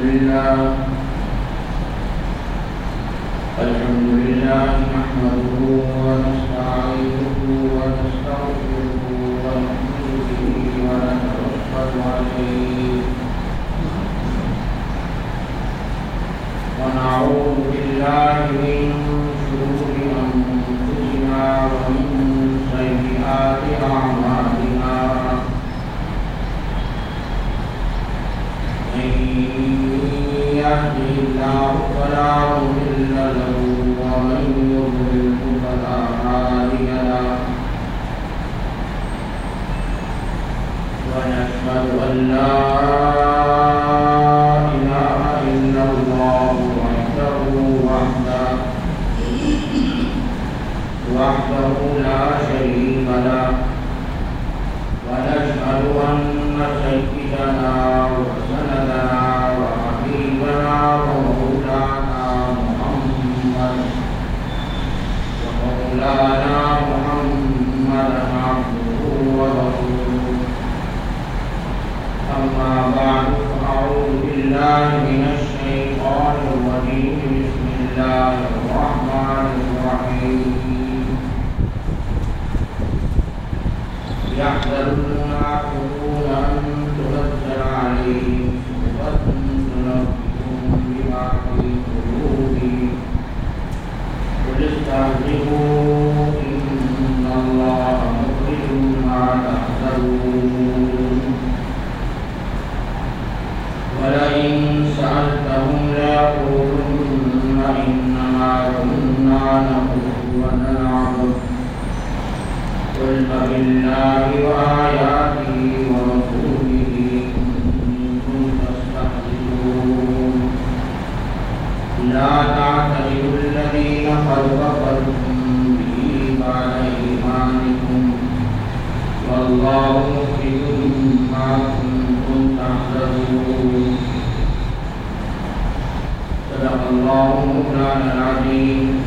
لله الحمد لله نحمده ونستعينه ونستغفره ونؤمن به ونتوكل عليه ونعوذ بالله من شرور أنفسنا ومن سيئات أعمالنا من يهده الله فلا مضل له ومن يضلله فلا هادي له ونشهد أن لا إله إلا الله وحده وحده وحده لا شريك له ونشهد أن سيدنا وسندنا وحبيبنا ومولانا محمد ومولانا محمدا عبده ورسوله أما بعد فأعوذ بالله من الشيطان الرجيم بسم الله الرحمن الرحيم يحذر المنافقون أن تنزل عليهم سورة تنبئهم بما في قلوبهم قل استهزئوا إن الله مخرج ما تحذرون ولئن سألتهم ليقولن إنما كنا نخوض ونلعب قل فبالله وآياته ورسوله كنتم تستهزئون لا تعتذروا الذين قد كفرتم به بعد إيمانكم والله مخرج ما كنتم تحذرون صدق الله مولانا العظيم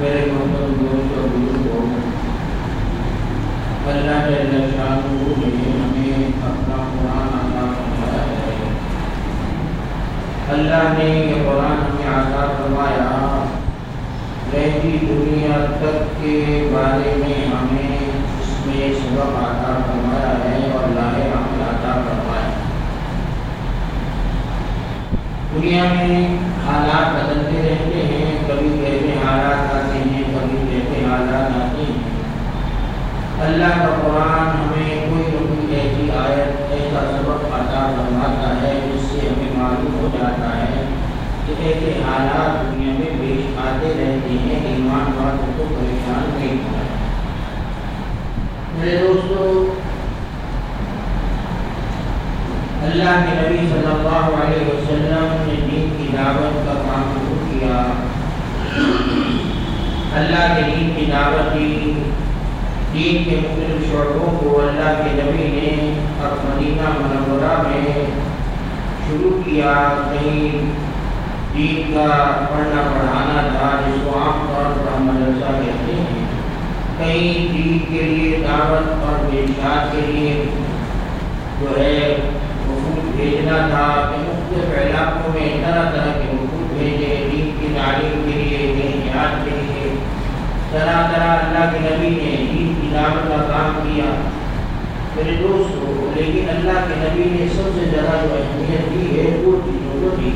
میرے محترم دوست اور بزرگوں اللہ جل شانہ نے ہمیں اپنا قرآن عطا فرمایا ہے اللہ نے یہ قرآن ہمیں عطا فرمایا رہتی دنیا تک کے بارے میں ہمیں اس میں سبق عطا فرمایا ہے اور لاہ عمل عطا فرمایا دنیا میں حالات بدلتے رہتے ہیں کبھی کیسے حالات آتے ہیں کبھی کیسے حالات آتے ہیں اللہ کا قرآن ہمیں کوئی نہ کوئی ایسی آیت، ایسا سبق عطا فرماتا ہے، جس سے ہمیں معلوم ہو جاتا ہے کہ ایسے حالات دنیا میں پیش آتے رہتے ہیں ایمان والوں کو پریشان نہیں ہونا میرے دوستوں اللہ کے نبی صلی اللہ علیہ وسلم نے دین کی دعوت کا کام شروع کیا۔ اللہ کے دین کی دعوت دی دین کے مختلف شعبوں کو اللہ کے نبی نے اب مدینہ منورہ میں شروع کیا۔ کہیں دین کا پڑھنا پڑھانا تھا، جس کو عام طور پر ہم مدرسہ کہتے ہیں۔ کہیں دین کے لیے دعوت اور بیشات کے لیے جو ہے وفود بھیجنا تھا۔ کہ مختلف علاقوں میں طرح طرح کے وفود بھیجے دین کی تعلیم کے لیے کہیں جہاد کے لیے طرح طرح اللہ کے نبی نے دین کی دعوت کا کام کیا۔ میرے دوستو لیکن اللہ کے نبی نے سب سے زیادہ جو اہمیت دی ہے دو چیزوں کو دی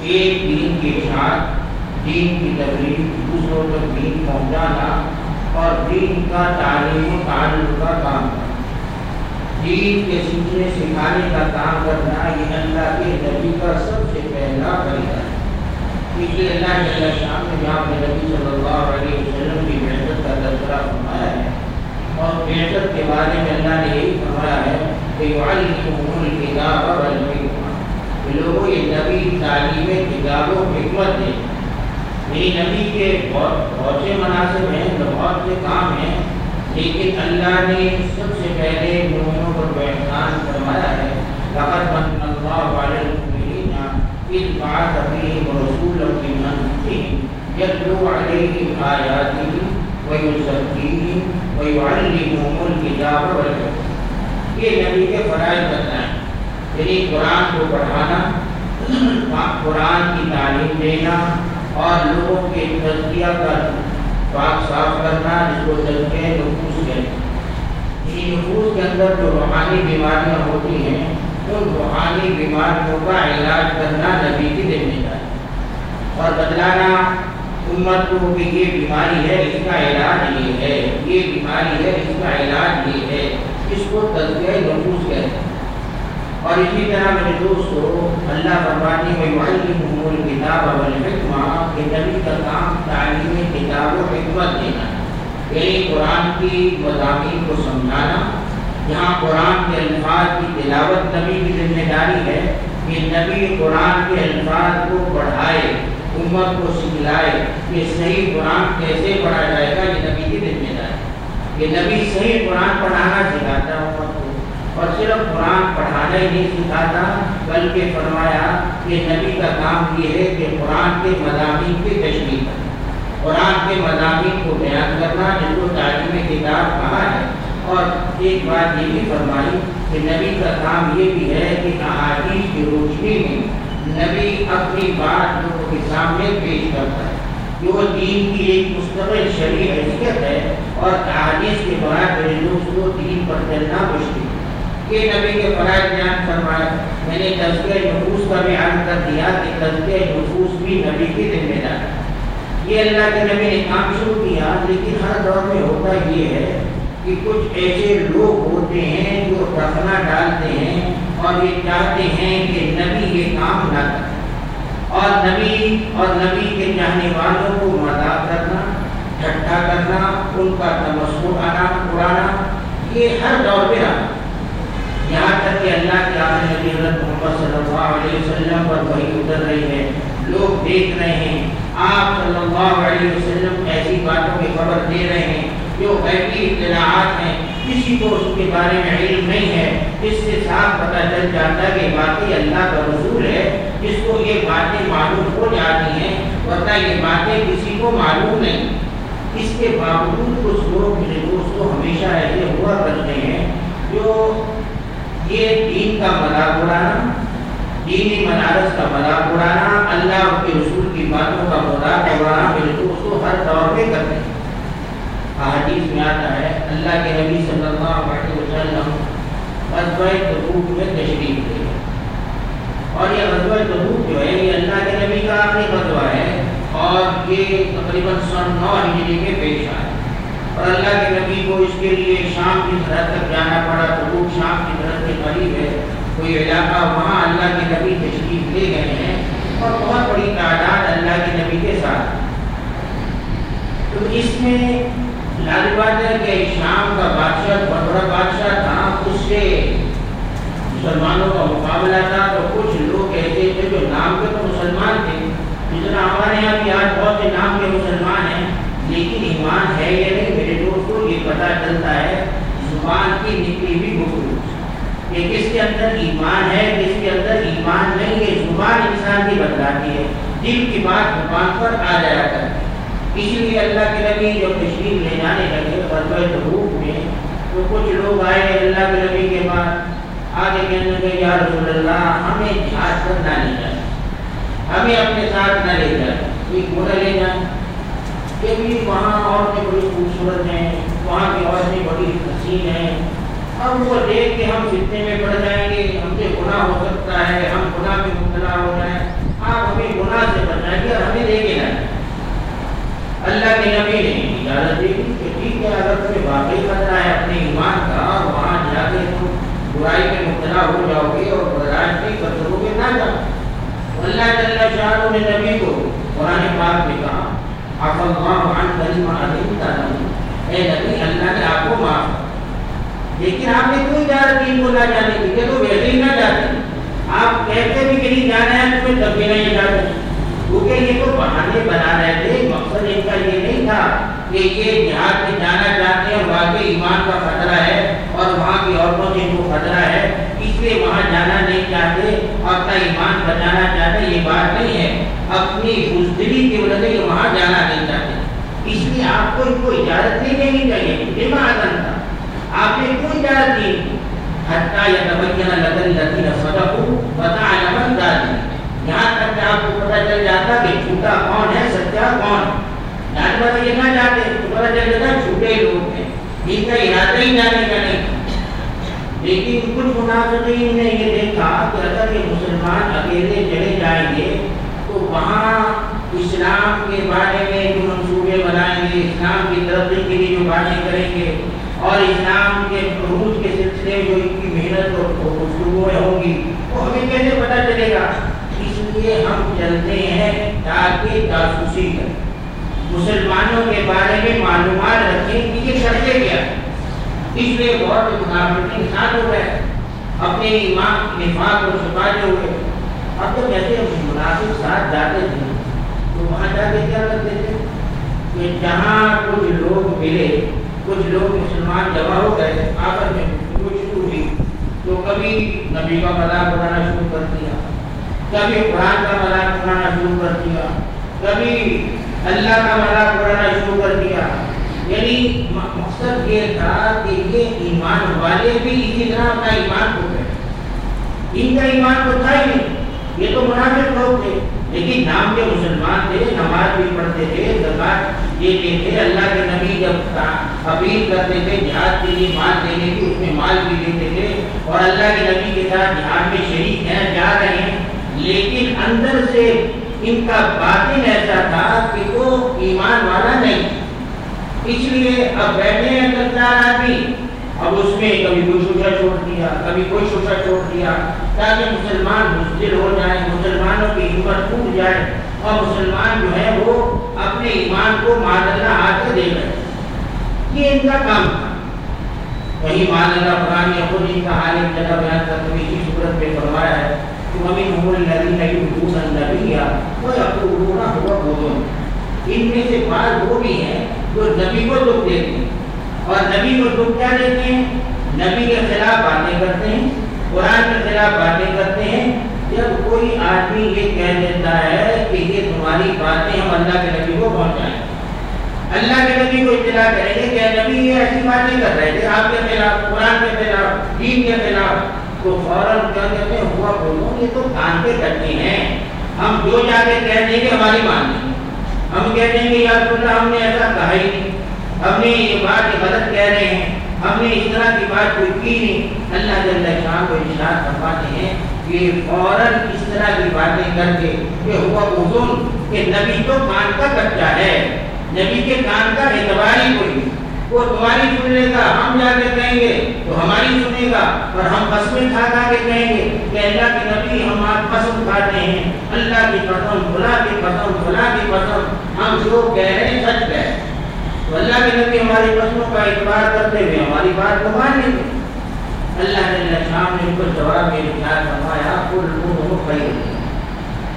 ایک دین کی اشاعت دین کی تبلیغ، دوسروں تک دین پہنچانا اور دین کا تعلیم و تعلق کا کام۔ کرنا دین کے سیکھنے، سکھانے کا کام کرنا، یہ اللہ کے نبی کا سب سے پہلا فریضہ ہے۔ کیونکہ اللہ کے شام نے جہاں پہ نبی صلی اللہ علیہ وسلم کی محنت کا تذکرہ فرمایا ہے اور محنت کے بارے میں اللہ نے یہی فرمایا ہے کہ يعلمهم الكتاب والحکمہ لوگوں یہ نبی تعلیم کتاب و حکمت دے میری نبی کے بہت بہت سے مناسب ہیں بہت سے کام ہیں لیکن اللہ نے سب سے پہلے مومنوں پر احسان فرمایا ہے۔ لقد من اللہ علی المؤمنین اذ بعث فیہم رسولا من انفسہم یتلو علیہم آیاتہ وَيُزَكِّيهِمْ وَيُعَلِّمُهُمُ الْكِتَابَ وَالْحِكْمَةَ۔ یہ نبی کے فرائض بتائیں۔ یعنی قرآن کو پڑھانا، قرآن کی تعلیم دینا اور لوگوں کے تزکیہ کا پاک صاف کرنا، جس کو تزکیہ نفوس کہتے ہیں۔ نفوس کے اندر جو روحانی بیماریاں ہوتی ہیں ان روحانی بیماریوں کا علاج کرنا نبی کی ذمہ داری۔ اور بدلانا امت کو کہ یہ بیماری ہے، اس کا علاج یہ ہے۔ یہ بیماری ہے، اس کا علاج یہ ہے۔ اس کو تذکیہ نفوس کہتے ہیں۔ اور اسی طرح میرے دوستو، اللہ فرماتی میں معلم الکتاب والحکمہ کہ نبی کا کام تعلیم کتاب و حکمت دینا۔ یعنی قرآن کی مضامین کو سمجھانا جہاں قرآن کے الفاظ کی تلاوت نبی کی ذمہ داری ہے کہ نبی قرآن کے الفاظ کو پڑھائے، امت کو سکھلائے کہ صحیح قرآن کیسے پڑھا جائے گا، یہ نبی کی ذمہ داری کہ نبی صحیح قرآن پڑھانا سکھاتا امت کو۔ اور صرف قرآن پڑھانا ہی نہیں سکھاتا، بلکہ فرمایا کہ نبی کا کام یہ ہے کہ قرآن کے مضامین کی تشریح کرنا، قرآن کے مضامین کو بیان کرنا، جن کو تعلیم کتاب کہا ہے۔ اور ایک بات یہ بھی فرمائی کہ نبی کا کام یہ بھی ہے کہ احادیث کی روشنی میں نبی اپنی بات لوگوں کے سامنے پیش کرتا ہے، جو دین کی ایک مستقل شرعی حیثیت ہے اور احادیث کے بعد میرے دوست کو دین پر چلنا مشکل ہے۔ یہ نبی کے فرائض بیان فرمایا، میں نے تذکر نفوس کا بھی عام کر دیا کہ تذکر نفوس بھی نبی کی ذمہ دار ہے۔ یہ اللہ کے نبی نے کام شروع کیا، لیکن ہر دور میں ہوتا یہ ہے کہ کچھ ایسے لوگ ہوتے ہیں جو رکھنا ڈالتے ہیں اور یہ چاہتے ہیں کہ نبی یہ کام نہ کرے اور نبی اور نبی کے چاہنے والوں کو مذاق کرنا ٹھٹا کرنا، ان کا تمسک آنا، اڑانا، یہ ہر دور پہ رہا یہاں تک کہ اللہ کے آخر نبی حضرت محمد صلی اللہ علیہ وسلم پر وہی اتر رہی ہے۔ لوگ دیکھ رہے ہیں، آپ صلی اللہ علیہ وسلم ایسی باتوں کی خبر دے رہے ہیں۔ جو غیبی اطلاعات ہیں، کسی کو اس کے بارے میں علم نہیں ہے، اس سے صاف پتہ چل جاتا ہے کہ باقی اللہ کا رسول ہے، جس کو یہ باتیں معلوم ہو جاتی ہیں، ورنہ یہ باتیں کسی کو معلوم نہیں۔ اس کے باوجود کچھ لوگ میرے دوستوں ہمیشہ ایسے ہوا کرتے ہیں، جو یہ دین کا مذاق اڑانا دینی منارس کا مذاق اڑانا اللہ کے رسول کی باتوں کا مذاق اڑانا میرے دوستوں ہر دور پہ کرتے ہیں۔ حدیث میں آتا ہے، اللہ کے نبی صلی اللہ علیہ وسلم غزوہ تبوک میں تشریف لے۔ اور یہ غزوہ تبوک جو ہے، یہ اللہ کے نبی کا آخری غزوہ ہے۔ اور یہ تقریباً سن نو ہجری میں پیش آیا اور اللہ کے نبی کو اس کے لیے شام کی طرح تک جانا پڑا۔ تبوک شام کی طرح کے قریب ہے۔ کوئی علاقہ وہاں اللہ کے نبی تشریف لے گئے ہیں۔ اور بہت بڑی تعداد اللہ کے نبی کے ساتھ۔ تو اس میں لال بات ہے کہ شام کا بادشاہ بہت بڑا بادشاہ تھا، اس سے مسلمانوں کا مقابلہ تھا، تو کچھ لوگ ایسے تھے جو نام کے تو مسلمان تھے۔ جتنا ہمارے یہاں بھی آج بہت سے نام کے مسلمان ہیں، لیکن ایمان ہے یا نہیں میرے دوست کو یہ پتہ چلتا ہے، زبان کی نکلی بھی گفتگو۔ کہ کس کے اندر ایمان ہے، کس کے اندر ایمان نہیں ہے، زبان انسان کی بدلاتی ہے۔ دل کی بات زبان پر آ جایا کرتی ہے۔ اسی لیے اللہ کے نبی جو تشریف لے جانے لگے غزوہ تبوک میں تو کچھ لوگ آئے اللہ کے نبی کے بعد آگے کہنے لگے، یا رسول اللہ، ہمیں جہاز کرنا نہیں جائے ہمیں اپنے ساتھ نہ لے جائے کوئی گھوڑا لے جائیں کہ بھی وہاں عورتیں بڑی خوبصورت ہیں۔ وہاں کی عورتیں بڑی حسین ہیں۔ اب وہ دیکھ کے ہم فتنے میں پڑ جائیں گے۔ ہم سے گناہ ہو سکتا ہے، ہم گناہ میں مبتلا ہو جائیں۔ آپ ہمیں گناہ سے بچائیں گے اور ہمیں لے اللہ کے نبی نے اجازت دی کہ ٹھیک ہے اگر تمہیں واقعی خطرہ ہے اپنے ایمان کا اور وہاں جا کے تم برائی میں مبتلا ہو جاؤ گے اور برداشت نہیں کر سکو گے نہ جاؤ۔ اللہ جل شاہ نے نبی کو قرآن پاک میں کہا آپ اللہ عن کلمہ علمتا نہیں اے نبی، اللہ نے آپ کو معاف لیکن آپ نے کوئی اجازت دین کو نہ جانے کی۔ کہ تو ویسے ہی نہ جاتے آپ کہتے بھی کہیں جانا ہے تمہیں تب بھی نہیں اجازت کیونکہ یہ تو بہانے بنا رہے تھے، مقصد ان کا یہ نہیں تھا کہ یہ جہاد میں جانا چاہتے ہیں وہاں کے ایمان کا خطرہ ہے اور وہاں کی عورتوں سے ان کو خطرہ ہے، اس لیے وہاں جانا نہیں چاہتے اور اپنا ایمان بچانا چاہتے، یہ بات نہیں ہے۔ اپنی بزدلی کی وجہ سے وہاں جانا نہیں چاہتے۔ اس لیے آپ کو ان کو اجازت نہیں دینی چاہیے بما اذن تھا آپ نے کوئی اجازت نہیں کی حتی یتبین لکن لذین صدقوا وتعلم الكاذبین یہاں تک کہ آپ کو پتہ چل جاتا کہ جھوٹا کون ہے سچا کون جانور یہ نہ جاتے تو پتہ چل جاتا جھوٹے لوگ ہیں ان کا ارادہ ہی جانے کا نہیں لیکن کچھ منافقین نے یہ دیکھا کہ اگر یہ مسلمان اکیلے چلے جائیں گے تو وہاں اسلام کے بارے میں جو منصوبے بنائیں گے اسلام کی ترقی کے لیے جو باتیں کریں گے اور اسلام کے عروج کے سلسلے جو ان کی محنت اور گفتگویں ہوں گی وہ ہمیں کیسے پتہ چلے گا لیے ہم چلتے ہیں، تاکہ جاسوسی کریں۔ مسلمانوں کے بارے میں معلومات رکھیں کہ یہ کرتے کیا؟ ہے اس لیے بہت منافقین ساتھ ہو گئے، اپنے ایمان نفاق کو چھپاتے ہوئے۔ اب تو کہتے ہیں منافق ساتھ جاتے تھے تو وہاں جا کے کیا کرتے تھے کہ جہاں کچھ لوگ ملے، کچھ لوگ مسلمان جمع ہو گئے آپس میں گفتگو شروع ہوئی تو کبھی نبی کا مذاق اڑانا شروع کر دیا۔ کبھی قرآن کا مذاق اڑانا شروع کر دیا، کبھی اللہ کا مذاق اڑانا شروع کر دیا۔ یعنی مقصد یہ تھا کہ یہ ایمان والے بھی اسی طرح اپنا ایمان کو گئے ان کا ایمان تو تھا ہی نہیں، یہ تو منافق لوگ تھے۔ لیکن نام کے مسلمان تھے، نماز بھی پڑھتے تھے زکات یہ دیتے اللہ کے نبی جب اپیل کرتے تھے، جہاد کے لیے مال دینے کی، اس میں مال بھی دیتے تھے۔ اور اللہ کے نبی کے ساتھ جہاد میں شریک ہیں، جا رہے ہیں۔ لیکن اندر سے ان کا باطن ایسا تھا کہ وہ ایمان والا نہیں۔ اس لیے اب بیٹھے ہیں گردار آدمی۔ اب اس میں کبھی کوئی شوشا چھوڑ دیا، کبھی کوئی شوشا چھوڑ دیا۔ تاکہ مسلمان مزدل ہو جائیں، مسلمانوں کی ہمت ٹوٹ جائے۔ اور مسلمان جو ہے وہ اپنے ایمان کو مادلہ ہاتھ سے دے گئے یہ ان کا کام تھا۔ وہی مادلہ قرآن خود ان کا حال ایک جگہ بیان کرتے ہوئے اسی صورت پہ فرمایا ہے۔ کہ ہمیں محمول الذین یؤتون النبی وہ هو بودن ان میں سے بعض وہ بھی ہیں جو نبی کو دکھ دیتے ہیں اور نبی کو دکھ کیا دیتے ہیں نبی کے خلاف باتیں کرتے ہیں قرآن کے خلاف باتیں کرتے ہیں جب کوئی آدمی یہ کہہ دیتا ہے کہ یہ تمہاری باتیں ہم اللہ کے نبی کو پہنچائیں اللہ کے نبی کو اطلاع کریں گے کہ نبی یہ ایسی باتیں کر رہے تھے، آپ کے خلاف، قرآن کے خلاف، دین کے خلاف تو فوراً کیا کہتے ہیں، ہوا بولو یہ تو کان کے کرتے ہیں۔ ہم جو جا کے کہہ دیں گے، ہماری مان لیں ہم کہتے ہیں کہ یا اللہ، ہم نے ایسا کہا ہی نہیں۔ ہم نے یہ بات غلط کہہ رہے ہیں۔ ہم نے اس طرح کی بات کوئی کی نہیں۔ اللہ جل شان کو ارشاد فرماتے ہیں کہ فوراً اس طرح کی باتیں کر کے کہ ہوا حضور کہ نبی تو کان کا کچا ہے۔ نبی کے کان کا اعتبار ہی کوئی نہیں۔ وہ تمہاری سن لے گا ہم جا کے کہیں گے تو ہماری سنے گا اور ہم قسمیں کھا کھا کے کہیں گے کہ اللہ کے نبی ہم آج قسم کھاتے ہیں۔ اللہ کی قسم بلا کی قسم بلا کی قسم۔ ہم جو کہہ رہے ہیں، سچ کہہ تو اللہ کے نبی ہماری قسموں کا اعتبار کرتے ہوئے، ہماری بات کو مان لیں گے۔ اللہ نے شام نے ان کو جواب میں خیال فرمایا کل لوگ خیر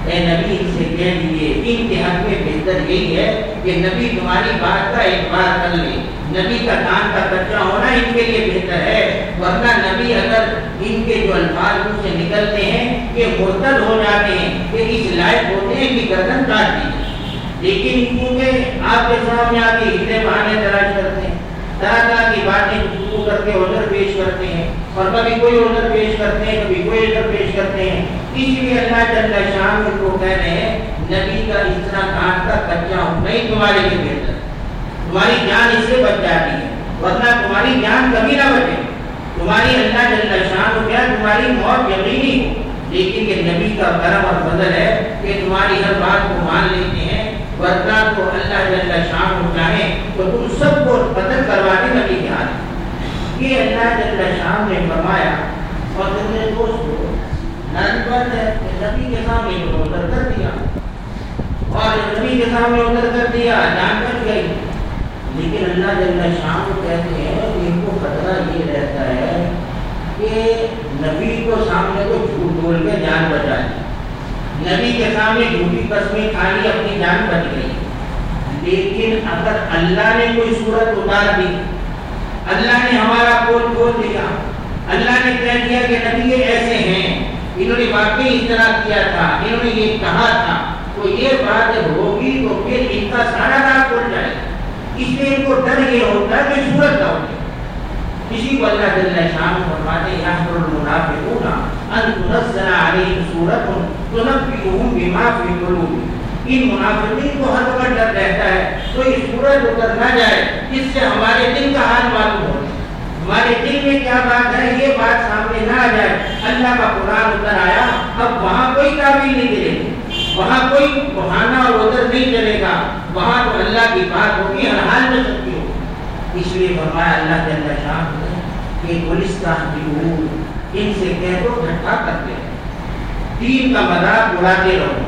اے نبی ان سے کہہ دیجیے ان کے حق میں بہتر یہی ہے کہ نبی تمہاری بات کا اعتبار کر لے۔ نبی کا کان کا کچا ہونا ان کے لیے بہتر ہے، ورنہ نبی اگر ان کے جو الفاظ ان سے نکلتے ہیں یہ مرتد ہو جاتے ہیں، کہ اس لائق ہوتے ہیں کہ گردن کاٹ دی لیکن کیونکہ آپ کے سامنے آ کے ہلے بہانے تلاش کرتے ہیں، طرح طرح کی باتیں گفتگو کر کے عذر پیش کرتے ہیں، اور کبھی کوئی عذر پیش کرتے ہیں، کبھی کوئی عذر پیش کرتے ہیں۔ اس لیے اللہ جل شان کو کہہ رہے ہیں، نبی کا اس طرح کان کا کچا ہوں، نہیں تمہارے لیے بہتر۔ تمہاری جان اس سے بچ جاتی ہے، ورنہ تمہاری جان کبھی نہ بچے۔ تمہاری اللہ جل شان کیا تمہاری موت یقینی ہو۔ لیکن یہ نبی کا کرم اور فضل ہے کہ تمہاری ہر بات کو مان لیتے ہیں۔ ورنہ تو اللہ جل شان کو چاہے تو تم سب کو قتل کروا دے نبی کے ہاتھ۔ یہ اللہ جل شان نے فرمایا اور تم نے دوست کو نربت ہے کہ نبی کے سامنے اتر کر دیا۔ اور نبی کے سامنے اتر کر دیا، جان کر گئی۔ لیکن اللہ جل شام کہتے ہیں کہ ان کو خطرہ یہ رہتا ہے کہ نبی کو سامنے کو جھوٹ بول کے جان بچا لی نبی کے سامنے جھوٹی قسمیں کھا لی اپنی جان بچ گئی۔ لیکن اگر اللہ نے کوئی صورت اتار دی، اللہ نے ہمارا پول کھول دیا۔ اللہ نے کہہ دیا کہ نبی ایسے ہیں۔ انہوں نے واقعی اس طرح کیا تھا، انہوں نے یہ کہا تھا تو یہ بات جب ہوگی تو پھر ان کا سارا راہ کھول جائے اس لیے ان کو ڈر یہ ہوتا ہے کہ صورت کا ہوتا کسی کو اللہ جل شان فرماتے ہیں یحضر المنافقون ان تنزل علیہم سورۃ تنبئهم بما فی قلوبهم ان منافقین کو ہر وقت ڈر رہتا ہے، تو یہ سورج اتر نہ جائے، اس سے ہمارے دل کا حال معلوم ہو ہمارے دل میں کیا بات ہے؟ یہ بات سامنے نہ آ جائے۔ اللہ کا قرآن اتر آیا، اب وہاں کوئی تعبیر نہیں دے وہاں کوئی بہانا اور ادھر نہیں چلے گا۔ وہاں تو اللہ کی بات ہوگی، ہر حال میں سکتی ہو اس لیے فرمایا اللہ کے اللہ شاہ کہ گلستان کی ان سے کہہ دو، گھٹا کرتے رہو دین کا مذاق اڑاتے رہو۔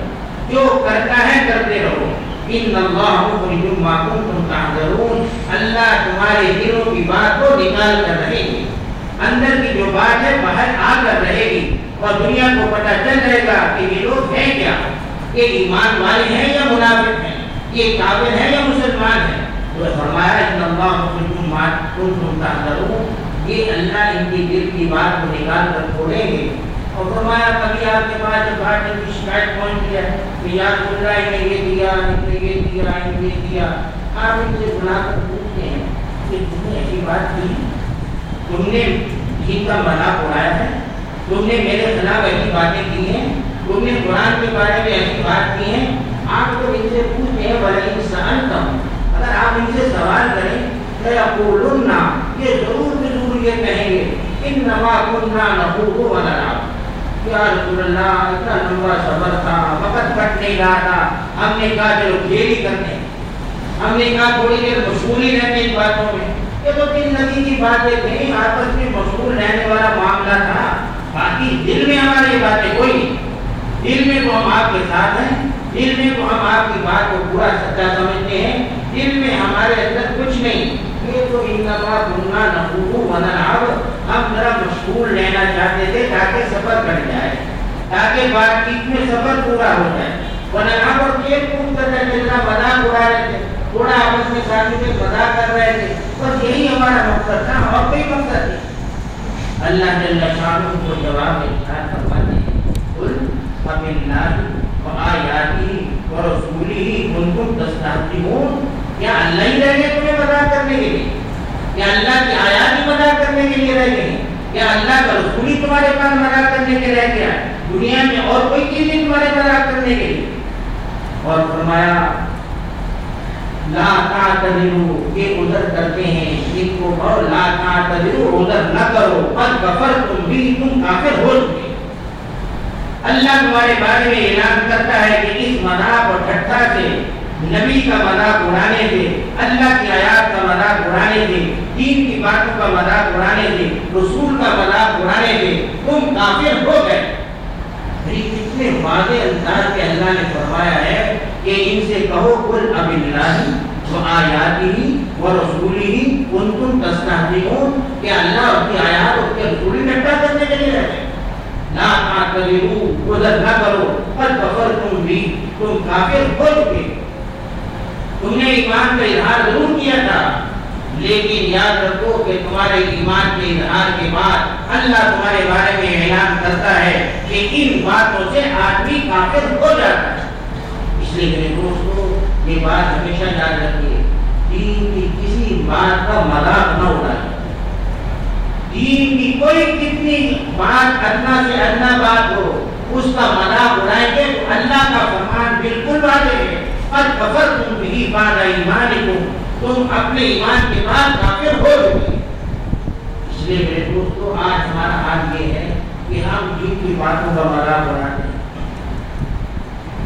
جو کرتا ہے، کرتے رہو۔ ان اللہ مخرج ما کنتم تحذرون اللہ تمہارے دلوں کی بات کو نکال کر رہے گی اندر کی جو بات ہے باہر آ کر رہے گی اور دنیا کو پتہ چل رہے گا کہ یہ لوگ ہیں کیا یہ ایمان والے ہیں یا منافق ہیں یہ کافر ہیں یا مسلمان ہیں تو فرمایا ان اللہ مخرج ما کنتم تحذرون یہ اللہ ان کی دل کی بات کو نکال کر چھوڑیں گے اور فرمایا کبھی آپ کے پاس جب بات کی شکایت پہنچ گیا کہ یار بول رہا ہے یہ دیا نے یہ دیا نے یہ دیا۔ آپ ان سے بلا کر پوچھتے ہیں کہ تم نے ایسی بات کی؟ تم نے دین کا مذاق اڑایا ہے؟ تم نے میرے خلاف ایسی باتیں کی ہیں؟ تم نے قرآن کے بارے میں ایسی بات کی ہیں؟ آپ کو ان سے پوچھتے ہیں بڑا انسان کم اگر آپ ان سے سوال کریں کہ اقولنا یہ ضرور ضرور یہ کہیں گے ان نوا کننا نبو کو نلعب یا رسول اللہ اتنا لمبا سفر تھا، وقت کٹ نہیں رہا تھا۔ ہم نے کہا، چلو کھیل ہی کرتے ہم نے کہا، تھوڑی دیر مشغول ہی رہتے ان باتوں میں۔ یہ تو تین نبی کی باتیں تھیں آپس میں مشغول رہنے والا معاملہ تھا۔ باقی دل میں ہماری باتیں کوئی دل میں تو ہم آپ کے ساتھ ہیں۔ دل میں تو ہم آپ کی بات کو پورا سچا سمجھتے ہیں۔ دل میں ہمارے اندر کچھ نہیں۔ تو انما گننا نبو ونلعب ہم ذرا مشغول لینا چاہتے تھے تاکہ سفر کٹ جائے تاکہ بات چیت میں سفر پورا ہو جائے ونلعب اور کھیل کود کرنا چلنا مذاق اڑا رہے تھے تھوڑا آپس میں ساتھی میں مذاق کر رہے تھے بس یہی ہمارا مقصد تھا اور کوئی مقصد نہیں اللہ جل شانہ کو جواب ارشاد فرماتے ہیں قل فمن آیاتی و فباللہ وآیاتہ ورسولہ کنتم تستهزئون کیا اللہ ہی رہ گئے تمہیں مذاق کرنے کے لیے۔ کیا اللہ کی آیات ہی مذاق کرنے کے لیے رہ گئے کیا اللہ کا رسول ہی تمہارے پاس مذاق کرنے کے رہ گیا دنیا میں اور کوئی چیز نہیں تمہارے مذاق کرنے کے لیے۔ اور فرمایا، لا تعتذروا، یہ ادھر کرتے ہیں۔ ان کو کہو، لا تعتذروا ادھر نہ کرو۔ قد کفرتم بھی، تم کافر ہو چکے اللہ تمہارے بارے میں اعلان کرتا ہے کہ اس مذاق اور ٹھٹھا سے نبی کا مذاق اڑانے سے، اللہ کی آیات کا مذاق اڑانے سے دین کی باتوں کا مذاق اڑانے سے رسول کا مذاق اڑانے سے تم کافر ہو گئے۔ اتنے واضح انداز کے اللہ نے فرمایا ہے کہ ان سے کہو کل اب اللہ و آیاتی و رسولی ہی ان تم تستہزئون، کہ اللہ اور کی آیات اور کے رسولی نٹا کرنے کے لیے رہتے لا تعتذروا ادھر نہ کرو قد کفرتم بھی تم کافر ہو چکے۔ تم نے ایمان کا اظہار ضرور کیا تھا۔ لیکن یاد رکھو کہ تمہارے ایمان کے اظہار کے بعد اللہ تمہارے بارے میں اعلان کرتا ہے کہ ان باتوں سے آدمی کافر ہو جاتا ہے۔ اس لیے میرے دوستو، یہ بات ہمیشہ یاد رکھیے، دین کی کسی بات کا مذاق نہ اڑائے دین کی کوئی کتنی بات ادنا سے ادنا بات ہو، اس کا مذاق اڑائیں گے اللہ کا فرمان بالکل واضح ہے۔ قد کفرتم به بعد ایمانکم تم اپنے ایمان کے بعد کافر ہو چکے اس لیے میرے دوستو، آج ہمارا حال یہ ہے کہ ہم جن کی باتوں کا مذاق اڑاتے ہیں۔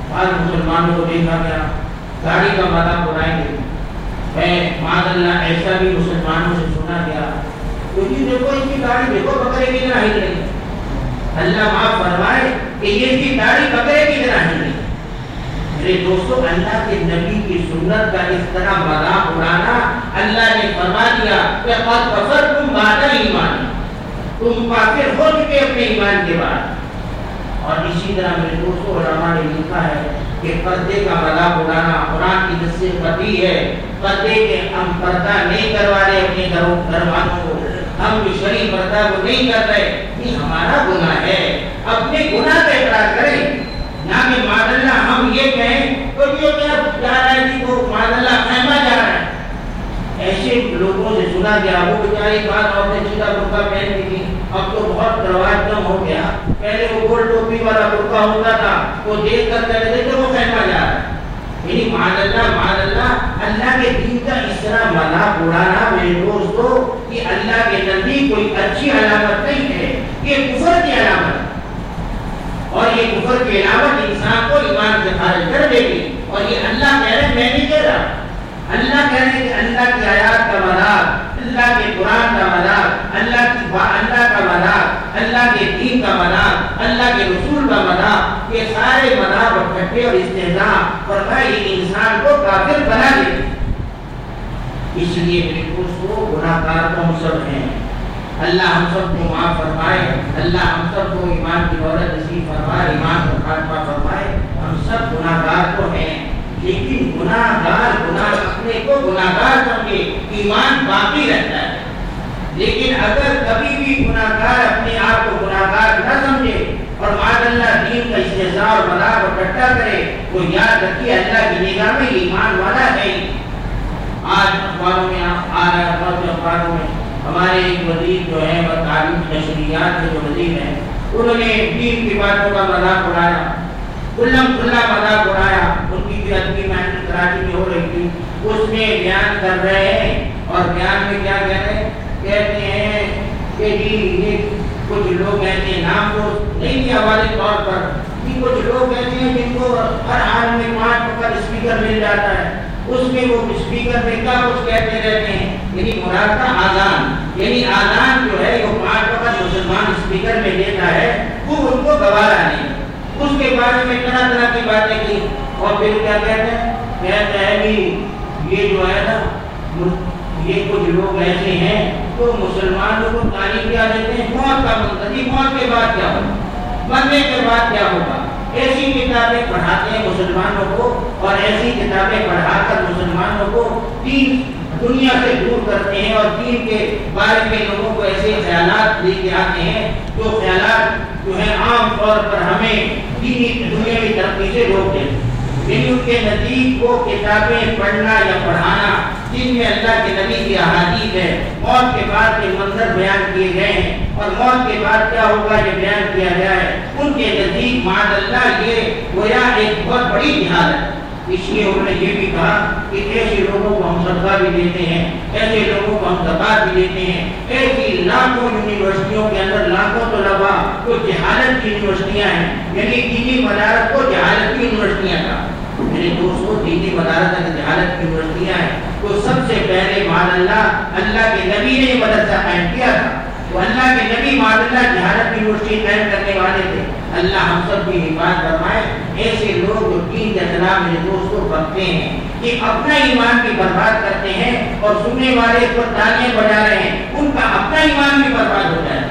بعض مسلمانوں کو دیکھا گیا، گاڑی کا مذاق اڑائیں گے۔ میں معاذ اللہ ایسا بھی مسلمانوں سے سنا گیا کیونکہ دیکھو اس کی گاڑی دیکھو بکرے کی طرح ہل رہی اللہ معاف فرمائے کہ یہ کی گاڑی بکرے کی طرح ہل رہی میرے دوستو، اللہ کے نبی کی سنت کا اس طرح مذاق اڑانا اللہ نے فرما دیا کہ قد کفرتم بعد ایمان۔ تم کافر ہو چکے اپنے ایمان کے بعد۔ اور اسی طرح میرے دوستو، علماء نے لکھا ہے کہ پردے کا مذاق اڑانا قرآن کی جس سے پتی ہے۔ پردے کے ہم پردہ نہیں کروا رہے اپنے گھروں، گھر والوں کو۔ ہم شریف پردہ کو نہیں کر رہے۔ یہ ہمارا گناہ ہے۔ اپنے گناہ کا اقرار کریں۔ نہ کہ اللہ ہم یہ کہیں تو یہ کیا جا رہا ہے جی وہ ماد اللہ خیمہ جا رہا ہے۔ ایسے لوگوں سے سنا گیا، وہ بیچاری بات عورتیں سیدھا برقع پہن پہنتی تھی۔ اب تو بہت رواج کم ہو گیا۔ پہلے وہ گول ٹوپی والا برقع ہوتا تھا، وہ دیکھ کر کہتے تھے کہ وہ خیمہ جا رہا ہے۔ یعنی مان اللہ مان اللہ اللہ کے دین کا اس طرح مذاق اڑانا میرے دوستو یہ اللہ کے نزدیک کوئی اچھی علامت نہیں ہے، یہ کفر کی علامت اور کفر کی علامت انسان کو ایمان سے خارج کر دے گی۔ اور یہ اللہ کہہ رہے میں نہیں کہہ رہا۔ اللہ کہہ رہے کہ اللہ کی آیات کا مذاق، اللہ کے قرآن کا مذاق، اللہ کی اللہ کا مذاق، اللہ کے دین کا مذاق، اللہ کے رسول کا مذاق، یہ سارے مذاق اور کھٹے اور استحزاء فرمائے یہ انسان کو کافر بنا دیتے اس لیے میرے دوستو گناہ گار تو ہم سب ہیں؟ اللہ ہم سب کو معاف فرمائے، اللہ ہم سب کو ایمان کی دولت نصیب فرمائے، ایمان کو خاتمہ فرمائے۔ ہم سب گناہ گار تو ہیں، لیکن گناہ گار گناہ اپنے کو گناہ گار سمجھے ایمان باقی رہتا ہے۔ لیکن اگر کبھی بھی گناہ گار اپنے آپ کو گناہ گار نہ سمجھے اور معاذ اللہ دین کا استحصال اور مذاق اور کٹا کرے، تو یاد رکھیے، اللہ کی نگاہ میں ایمان والا ہے۔ آج اخباروں میں آ رہا ہے اخباروں میں ہمارے ایک وزیر جو ہے وہ تعلیم نشریات کے جو وزیر ہیں، انہوں نے دین کی باتوں کا مذاق اڑایا کلم کھلا مذاق اڑایا، ان کی بھی ادبی محنت کراچی میں ہو رہی تھی۔ اس میں بیان کر رہے ہیں اور بیان میں کیا کہہ رہے ہیں؟ کہتے ہیں کہ جی یہ کچھ لوگ کہتے ہیں، نام کو نہیں دیا والے طور پر کہ کچھ لوگ کہتے ہیں جن کو ہر حال میں پانچ پکڑ اسپیکر مل جاتا ہے۔ اس میں وہ اسپیکر میں کیا کچھ کہتے رہتے ہیں؟ یعنی مراد کا آزان یعنی آزان جو ہے وہ پانچ پکڑ مسلمان اسپیکر میں دیتا ہے، وہ ان کو گوارا نہیں۔ اس کے بارے میں طرح طرح کی باتیں کی۔ اور پھر کیا کہتے ہیں؟ کہتے ہیں کہ یہ جو ہے نا، یہ کچھ لوگ ایسے ہیں تو مسلمانوں کو تعلیم کیا دیتے ہیں، موت کا منتظر موت کے بعد کیا ہوگا؟ مرنے کے بعد کیا ہوگا؟ ایسی کتابیں پڑھاتے ہیں مسلمانوں کو، اور ایسی کتابیں پڑھا کر مسلمانوں کو تین دنیا سے دور کرتے ہیں اور دین کے بارے میں لوگوں کو ایسے خیالات لے کے آتے ہیں جو خیالات جو ہے عام طور پر ہمیں دینی دنیا کی ترقی سے روک دیں یعنی ان کے نزدیک وہ کتابیں پڑھنا یا پڑھانا جن میں اللہ کے نبی کی احادیث ہے، موت کے بعد کے منظر بیان کیے گئے ہیں۔ اور موت کے بعد کیا ہوگا یہ بیان کیا گیا ہے؟ ان کے نزدیک معاذ اللہ یہ گویا ایک بہت بڑی جہاد ہے۔ اس لیے انہوں نے یہ بھی کہا کہ ایسے لوگوں کو ہم صدقہ بھی دیتے ہیں ایسے لوگوں کو ہم زکات بھی دیتے ہیں۔ ایسی لاکھوں یونیورسٹیوں کے اندر لاکھوں طلبا جو جہالت کی یونیورسٹیاں ہیں یعنی دینی مدارت کو جہالت کی یونیورسٹیاں کا میرے دوستوں دینی مدارت اگر جہالت کی یونیورسٹیاں ہیں، تو سب سے پہلے مان اللہ اللہ کے نبی نے مدرسہ قائم کیا تھا۔ تو اللہ کے نبی مان اللہ جہالت کی یونیورسٹی قائم کرنے والے تھے۔ اللہ ہم سب کی حفاظت فرمائے۔ ایسے لوگ جو دین کے خلاف میرے دوست کو بکتے ہیں کہ اپنا ایمان بھی برباد کرتے ہیں اور سننے والے اس پر تالیاں بجا رہے ہیں، ان کا اپنا ایمان بھی برباد ہو جائے۔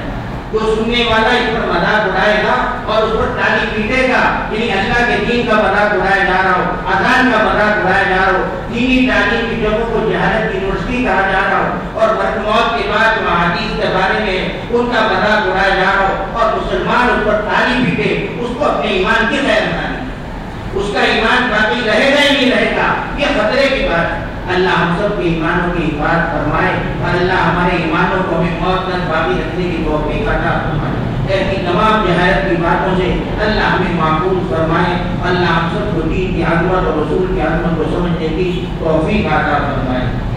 جو سننے والا اس پر مذاق اڑائے گا اور اس پر تالی پیٹے گا یعنی اللہ کے دین کا مذاق اڑایا جا رہا ہو، اذان کا مذاق اڑایا جا رہا ہو، دینی تعلیم کی جگہوں کو جہالت یونیورسٹی کہا جا رہا ہو اور موت کے بعد جو حدیث کے بارے میں ان کا مذاق اڑایا جا رہا ہو اور مسلمان اس پر تالی پیٹے، اس کو اپنے ایمان کی خیر بنانی اس کا ایمان باقی رہے گا ہی نہیں رہے گا؟ یہ خطرے کی بات ہے۔ اللہ ہم سب کے ایمانوں کی حفاظت فرمائے اور اللہ ہمارے ایمانوں کو ہمیں موت تک باقی رکھنے کی توفیق عطا فرمائے۔ ایسی تمام جہایت کی باتوں سے اللہ ہمیں معقول فرمائے۔ اللہ ہم سب کو دین کی عظمت اور رسول کی عظمت کو سمجھنے کی توفیق عطا فرمائے۔